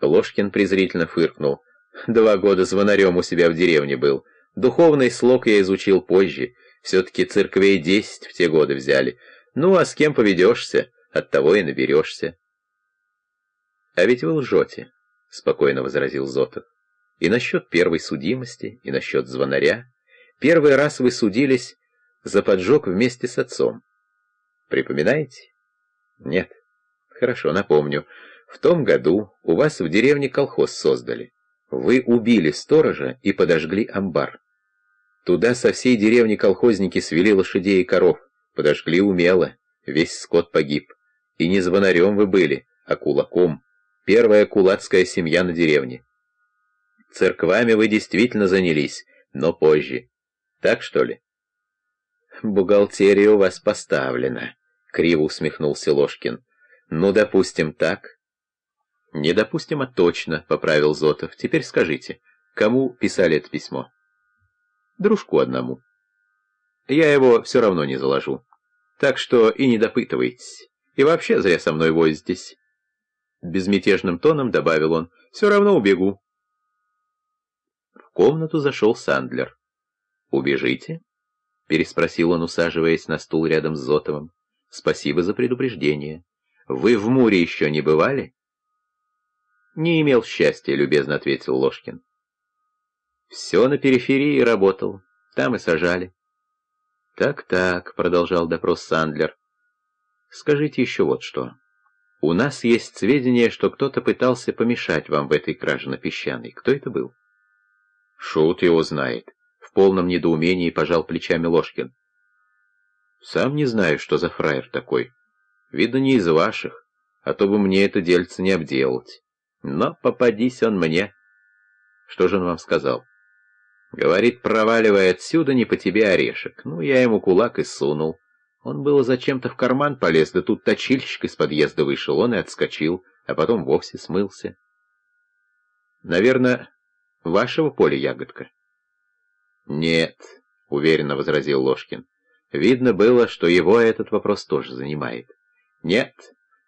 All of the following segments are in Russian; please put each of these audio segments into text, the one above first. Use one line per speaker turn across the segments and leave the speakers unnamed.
Ложкин презрительно фыркнул. Два года звонарем у себя в деревне был. Духовный слог я изучил позже. Все-таки церквей десять в те годы взяли. Ну, а с кем поведешься, от того и наберешься. А ведь вы лжете, — спокойно возразил Зотов. И насчет первой судимости, и насчет звонаря. Первый раз вы судились за поджог вместе с отцом. Припоминаете? Нет. Хорошо, напомню. В том году у вас в деревне колхоз создали. Вы убили сторожа и подожгли амбар. Туда со всей деревни колхозники свели лошадей и коров. Подожгли умело. Весь скот погиб. И не звонарем вы были, а кулаком. Первая кулацкая семья на деревне. Церквами вы действительно занялись, но позже. Так что ли? Бухгалтерия у вас поставлена, — криво усмехнулся Ложкин. Ну, допустим, так. Не допустим, а точно, — поправил Зотов. Теперь скажите, кому писали это письмо? Дружку одному. Я его все равно не заложу. Так что и не допытывайтесь. И вообще зря со мной возитесь. Безмятежным тоном добавил он. Все равно убегу. В комнату зашел Сандлер. «Убежите?» — переспросил он, усаживаясь на стул рядом с Зотовым. «Спасибо за предупреждение. Вы в Муре еще не бывали?» «Не имел счастья», — любезно ответил Ложкин. «Все на периферии работал. Там и сажали». «Так-так», — продолжал допрос Сандлер. «Скажите еще вот что. У нас есть сведения, что кто-то пытался помешать вам в этой краже на песчаной. Кто это был?» «Шут его знает», — в полном недоумении пожал плечами Ложкин. «Сам не знаю, что за фраер такой. Видно, не из ваших, а то бы мне это дельце не обделать». Но попадись он мне. Что же он вам сказал? Говорит, проваливай отсюда, не по тебе орешек. Ну, я ему кулак и сунул. Он было зачем-то в карман полез, да тут точильщик из подъезда вышел, он и отскочил, а потом вовсе смылся. Наверное, вашего поля ягодка? Нет, уверенно возразил Ложкин. Видно было, что его этот вопрос тоже занимает. Нет,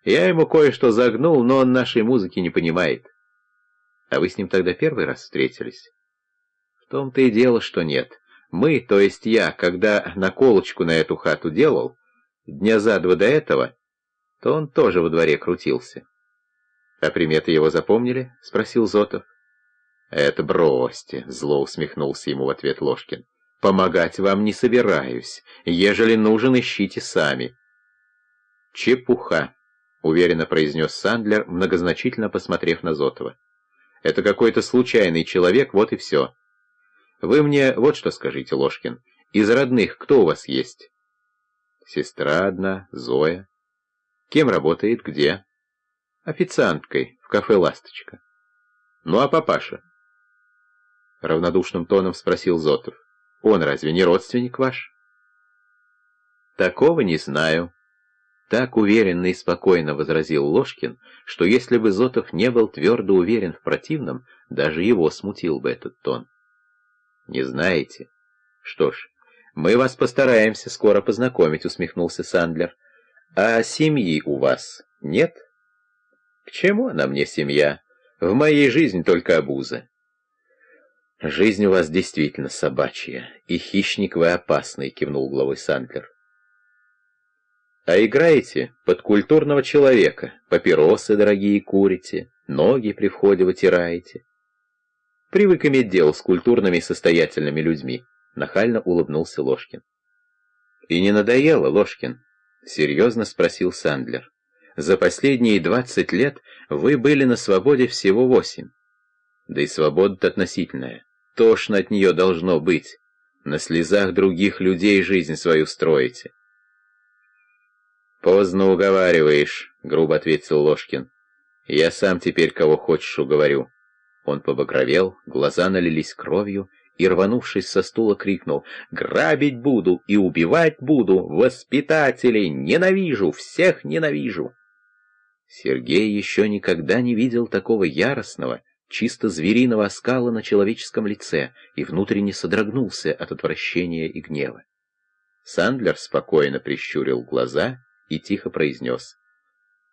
я ему кое-что загнул, но он нашей музыки не понимает. А вы с ним тогда первый раз встретились? В том-то и дело, что нет. Мы, то есть я, когда наколочку на эту хату делал, дня за два до этого, то он тоже во дворе крутился. — А приметы его запомнили? — спросил Зотов. — Это бросьте, — зло усмехнулся ему в ответ Ложкин. — Помогать вам не собираюсь. Ежели нужен, ищите сами. — Чепуха. — уверенно произнес Сандлер, многозначительно посмотрев на Зотова. «Это какой-то случайный человек, вот и все. Вы мне вот что скажите, Ложкин. Из родных кто у вас есть?» «Сестра одна, Зоя. Кем работает, где?» «Официанткой в кафе «Ласточка». «Ну а папаша?» Равнодушным тоном спросил Зотов. «Он разве не родственник ваш?» «Такого не знаю», так уверенно и спокойно возразил Ложкин, что если бы Зотов не был твердо уверен в противном, даже его смутил бы этот тон. «Не знаете? Что ж, мы вас постараемся скоро познакомить», — усмехнулся Сандлер. «А семьи у вас нет?» «К чему она мне семья? В моей жизни только обуза». «Жизнь у вас действительно собачья, и хищник вы опасный», — кивнул головой Сандлер а играете под культурного человека, папиросы дорогие курите, ноги при входе вытираете. Привык иметь дело с культурными и состоятельными людьми, нахально улыбнулся Ложкин. И не надоело, Ложкин? Серьезно спросил Сандлер. За последние двадцать лет вы были на свободе всего восемь. Да и свобода относительная. Тошно от нее должно быть. На слезах других людей жизнь свою строите. «Поздно уговариваешь», — грубо ответил Ложкин. «Я сам теперь кого хочешь уговорю». Он побагровел, глаза налились кровью и, рванувшись со стула, крикнул «Грабить буду и убивать буду! Воспитателей! Ненавижу! Всех ненавижу!» Сергей еще никогда не видел такого яростного, чисто звериного оскала на человеческом лице и внутренне содрогнулся от отвращения и гнева. Сандлер спокойно прищурил глаза и тихо произнес.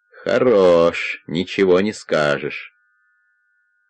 «Хорош, ничего не скажешь.